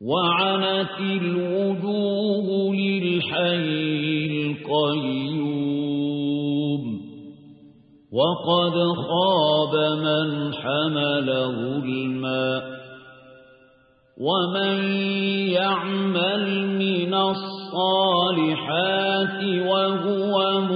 وعنت الوجوه للحي القيوم وقد خاب من حمل ظلما ومن يعمل من الصالحات وهو مؤمن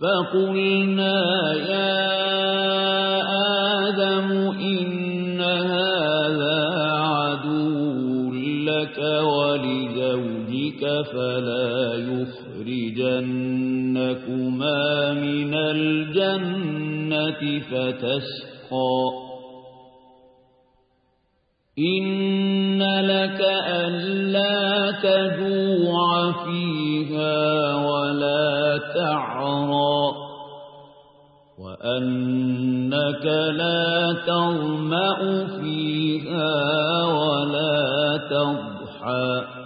فقلنا يا آدم إن هذا عدو لك ولزوجك فلا يخرجنكما من الجنة فتشقى. إن لك ألا تجوع فيها تعرى وأنك لا تظمأ فيها ولا تضحى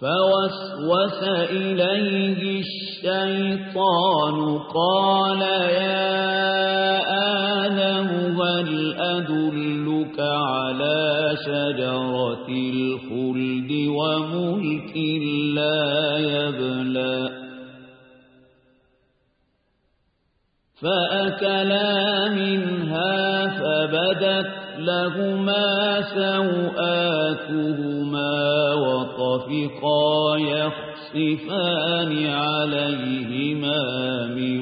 فوسوس إليه الشيطان قال يا آدم هل أدلك على شجرة الخلد وملك لا يبلى فأكلا منها فبدت لهما سوآتهما وطفقا يخصفان عليهما من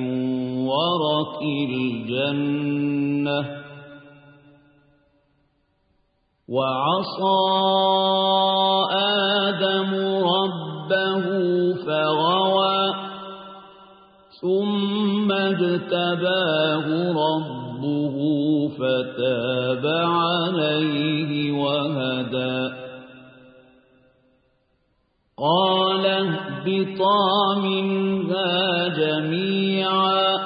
ورق الجنة وعصى آدم ربه فغوى ثم اجتباه ربه فتاب عليه وهدى. قال اهبطا منها جميعا.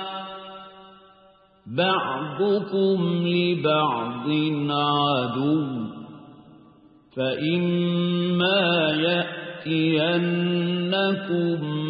بعضكم لبعض عدو. فإما يأتينكم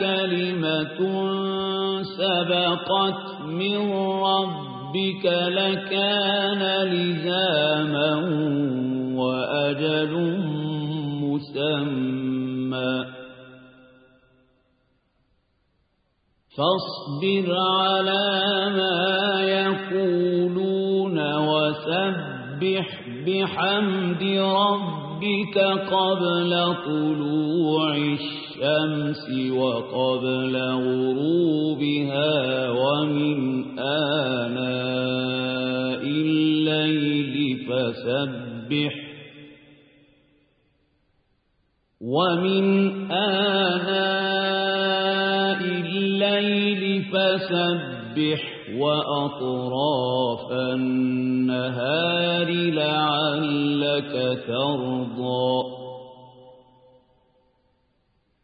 كلمة سبقت من ربك لكان لزاما وأجل مسمى. فاصبر على ما يقولون وسبح بحمد ربك قبل طلوع الشمس. وقبل غروبها ومن آناء الليل فسبح ومن آناء الليل فسبح وأطراف النهار لعلك ترضى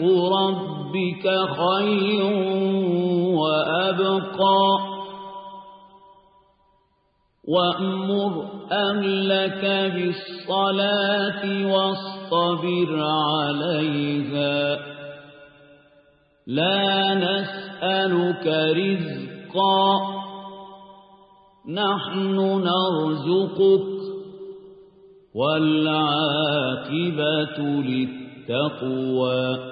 ربك خير وأبقى. وأمر أهلك بالصلاة واصطبر عليها. لا نسألك رزقا. نحن نرزقك. والعاقبة للتقوى.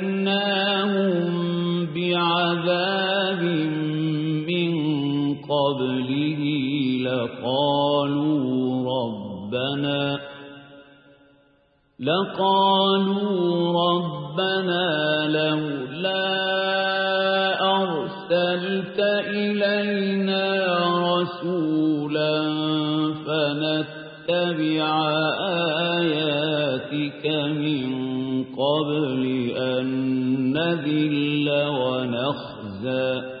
قبله لقالوا ربنا لقالوا ربنا لولا أرسلت إلينا رسولا فنتبع آياتك من قبل أن نذل ونخزى.